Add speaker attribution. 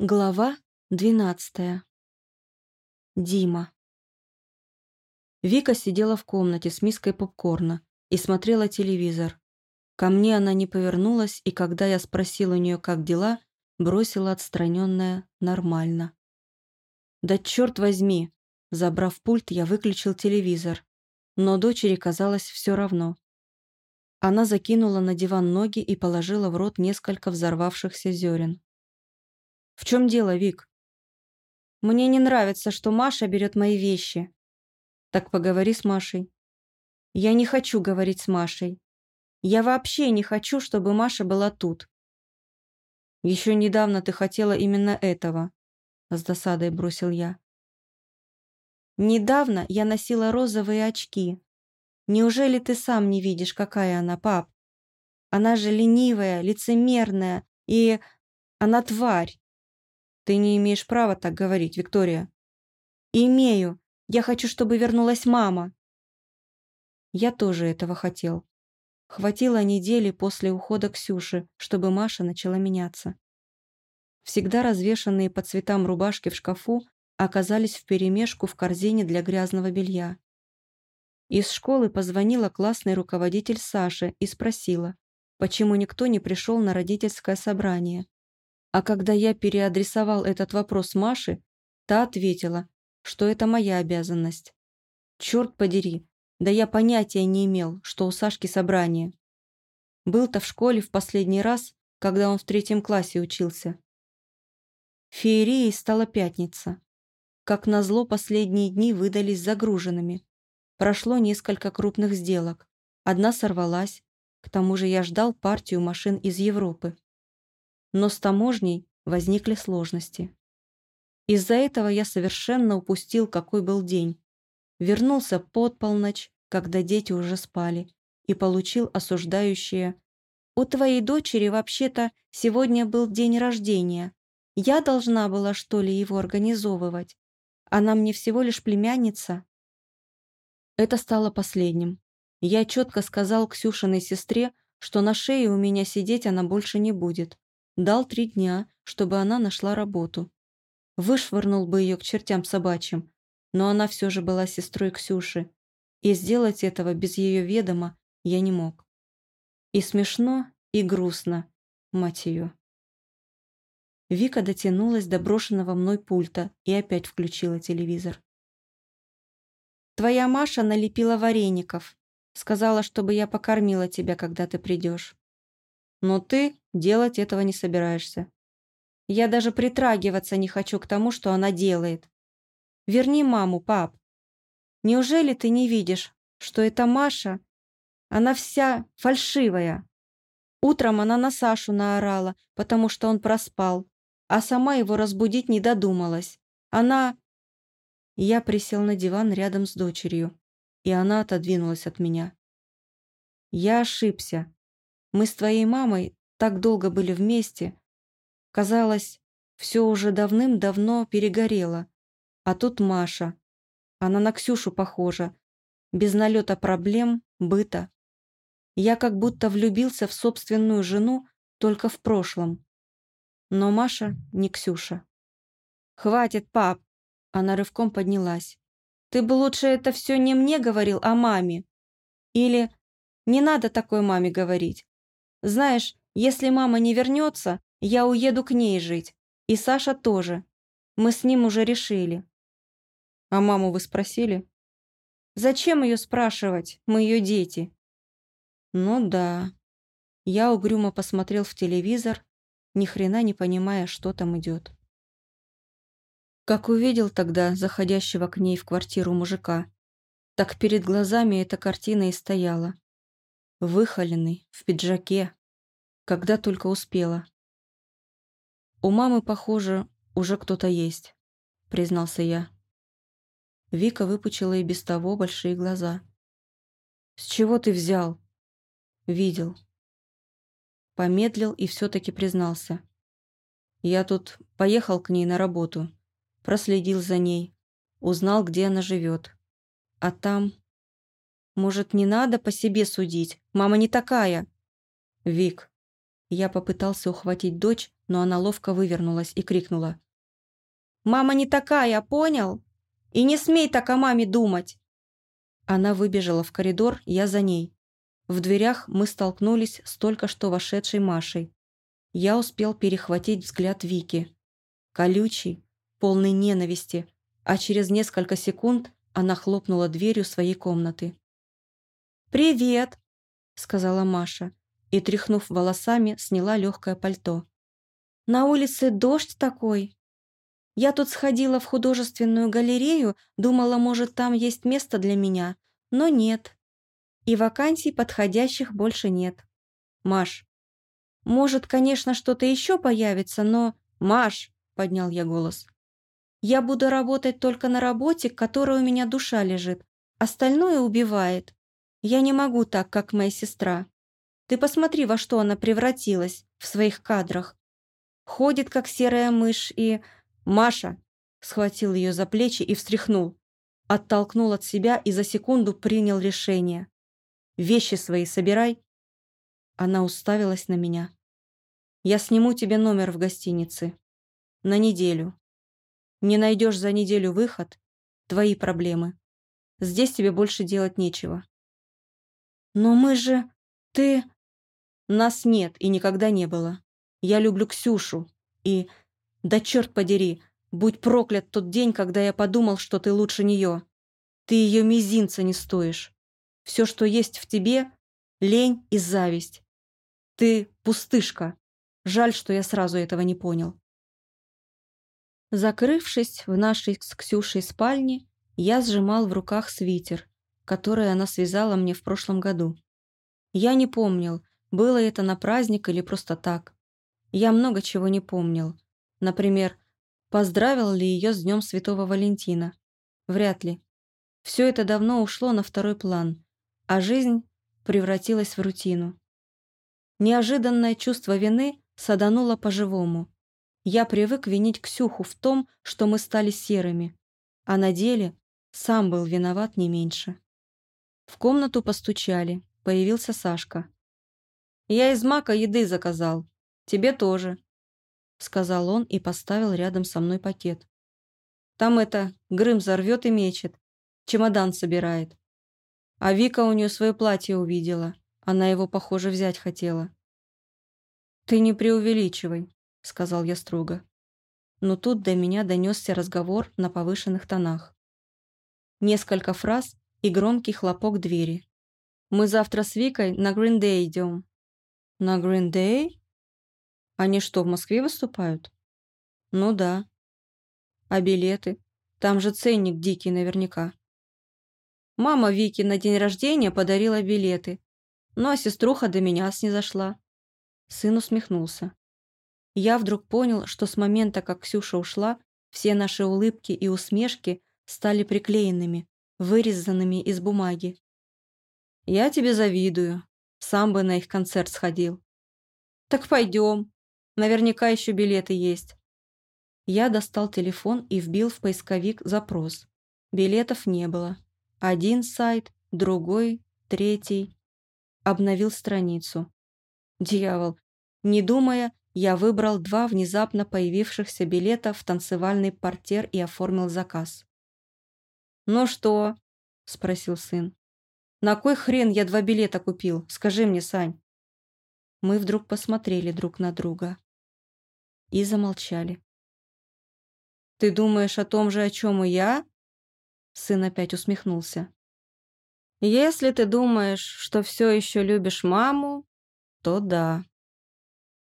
Speaker 1: Глава двенадцатая. Дима. Вика сидела в комнате с миской попкорна и смотрела телевизор. Ко мне она не повернулась, и когда я спросил у нее, как дела, бросила отстраненная «нормально». «Да черт возьми!» Забрав пульт, я выключил телевизор. Но дочери казалось все равно. Она закинула на диван ноги и положила в рот несколько взорвавшихся зерен. «В чем дело, Вик?» «Мне не нравится, что Маша берет мои вещи». «Так поговори с Машей». «Я не хочу говорить с Машей. Я вообще не хочу, чтобы Маша была тут». «Еще недавно ты хотела именно этого», — с досадой бросил я. «Недавно я носила розовые очки. Неужели ты сам не видишь, какая она, пап? Она же ленивая, лицемерная и... она тварь. Ты не имеешь права так говорить, Виктория. Имею. Я хочу, чтобы вернулась мама. Я тоже этого хотел. Хватило недели после ухода Ксюши, чтобы Маша начала меняться. Всегда развешанные по цветам рубашки в шкафу оказались вперемешку в корзине для грязного белья. Из школы позвонила классный руководитель Саши и спросила, почему никто не пришел на родительское собрание. А когда я переадресовал этот вопрос Маше, та ответила, что это моя обязанность. Черт подери, да я понятия не имел, что у Сашки собрание. Был-то в школе в последний раз, когда он в третьем классе учился. Феерией стала пятница. Как назло, последние дни выдались загруженными. Прошло несколько крупных сделок. Одна сорвалась. К тому же я ждал партию машин из Европы но с таможней возникли сложности. Из-за этого я совершенно упустил, какой был день. Вернулся под полночь, когда дети уже спали, и получил осуждающее «У твоей дочери вообще-то сегодня был день рождения. Я должна была, что ли, его организовывать? Она мне всего лишь племянница». Это стало последним. Я четко сказал Ксюшиной сестре, что на шее у меня сидеть она больше не будет. Дал три дня, чтобы она нашла работу. Вышвырнул бы ее к чертям собачьим, но она все же была сестрой Ксюши, и сделать этого без ее ведома я не мог. И смешно, и грустно, мать ее. Вика дотянулась до брошенного мной пульта и опять включила телевизор. «Твоя Маша налепила вареников. Сказала, чтобы я покормила тебя, когда ты придешь. Но ты делать этого не собираешься. Я даже притрагиваться не хочу к тому, что она делает. Верни маму, пап. Неужели ты не видишь, что эта Маша, она вся фальшивая? Утром она на Сашу наорала, потому что он проспал, а сама его разбудить не додумалась. Она... Я присел на диван рядом с дочерью, и она отодвинулась от меня. Я ошибся. Мы с твоей мамой так долго были вместе. Казалось, все уже давным-давно перегорело. А тут Маша. Она на Ксюшу похожа. Без налета проблем, быта. Я как будто влюбился в собственную жену только в прошлом. Но Маша не Ксюша. «Хватит, пап!» Она рывком поднялась. «Ты бы лучше это все не мне говорил, а маме. Или не надо такой маме говорить. Знаешь, если мама не вернется, я уеду к ней жить. И Саша тоже. Мы с ним уже решили. А маму вы спросили? Зачем ее спрашивать? Мы ее дети. Ну да. Я угрюмо посмотрел в телевизор, ни хрена не понимая, что там идет. Как увидел тогда заходящего к ней в квартиру мужика, так перед глазами эта картина и стояла выхоленный, в пиджаке, когда только успела. «У мамы, похоже, уже кто-то есть», — признался я. Вика выпучила и без того большие глаза. «С чего ты взял?» «Видел». Помедлил и все-таки признался. «Я тут поехал к ней на работу, проследил за ней, узнал, где она живет. А там может, не надо по себе судить? Мама не такая. Вик, Я попытался ухватить дочь, но она ловко вывернулась и крикнула. «Мама не такая, понял? И не смей так о маме думать!» Она выбежала в коридор, я за ней. В дверях мы столкнулись с только что вошедшей Машей. Я успел перехватить взгляд Вики. Колючий, полный ненависти, а через несколько секунд она хлопнула дверью своей комнаты. «Привет!» — сказала Маша и, тряхнув волосами, сняла легкое пальто. «На улице дождь такой. Я тут сходила в художественную галерею, думала, может, там есть место для меня, но нет. И вакансий подходящих больше нет. Маш, может, конечно, что-то еще появится, но... Маш!» — поднял я голос. «Я буду работать только на работе, которой у меня душа лежит. Остальное убивает. Я не могу так, как моя сестра. Ты посмотри, во что она превратилась в своих кадрах. Ходит, как серая мышь, и... Маша!» Схватил ее за плечи и встряхнул. Оттолкнул от себя и за секунду принял решение. «Вещи свои собирай». Она уставилась на меня. «Я сниму тебе номер в гостинице. На неделю. Не найдешь за неделю выход – твои проблемы. Здесь тебе больше делать нечего». «Но мы же... Ты...» Нас нет и никогда не было. Я люблю Ксюшу. И... Да черт подери, будь проклят тот день, когда я подумал, что ты лучше нее. Ты ее мизинца не стоишь. Все, что есть в тебе — лень и зависть. Ты пустышка. Жаль, что я сразу этого не понял. Закрывшись в нашей с Ксюшей спальне, я сжимал в руках свитер, который она связала мне в прошлом году. Я не помнил, было это на праздник или просто так. Я много чего не помнил. Например, поздравил ли ее с Днем Святого Валентина? Вряд ли. Все это давно ушло на второй план, а жизнь превратилась в рутину. Неожиданное чувство вины садануло по-живому. Я привык винить Ксюху в том, что мы стали серыми, а на деле сам был виноват не меньше. В комнату постучали, появился Сашка. «Я из мака еды заказал. Тебе тоже», — сказал он и поставил рядом со мной пакет. «Там это, Грым зарвет и мечет. Чемодан собирает. А Вика у нее свое платье увидела. Она его, похоже, взять хотела». «Ты не преувеличивай», — сказал я строго. Но тут до меня донесся разговор на повышенных тонах. Несколько фраз и громкий хлопок двери. «Мы завтра с Викой на Гриндей идем. На Green Day? Они что, в Москве выступают? Ну да. А билеты? Там же ценник дикий наверняка. Мама Вики на день рождения подарила билеты. Ну а сеструха до меня снизошла. Сын усмехнулся. Я вдруг понял, что с момента, как Ксюша ушла, все наши улыбки и усмешки стали приклеенными, вырезанными из бумаги. «Я тебе завидую», сам бы на их концерт сходил. Так пойдем. Наверняка еще билеты есть. Я достал телефон и вбил в поисковик запрос. Билетов не было. Один сайт, другой, третий. Обновил страницу. Дьявол. Не думая, я выбрал два внезапно появившихся билета в танцевальный портер и оформил заказ. «Ну что?» – спросил сын. На кой хрен я два билета купил? Скажи мне, Сань. Мы вдруг посмотрели друг на друга и замолчали. «Ты думаешь о том же, о чем и я?» Сын опять усмехнулся. «Если ты думаешь, что все еще любишь маму, то да».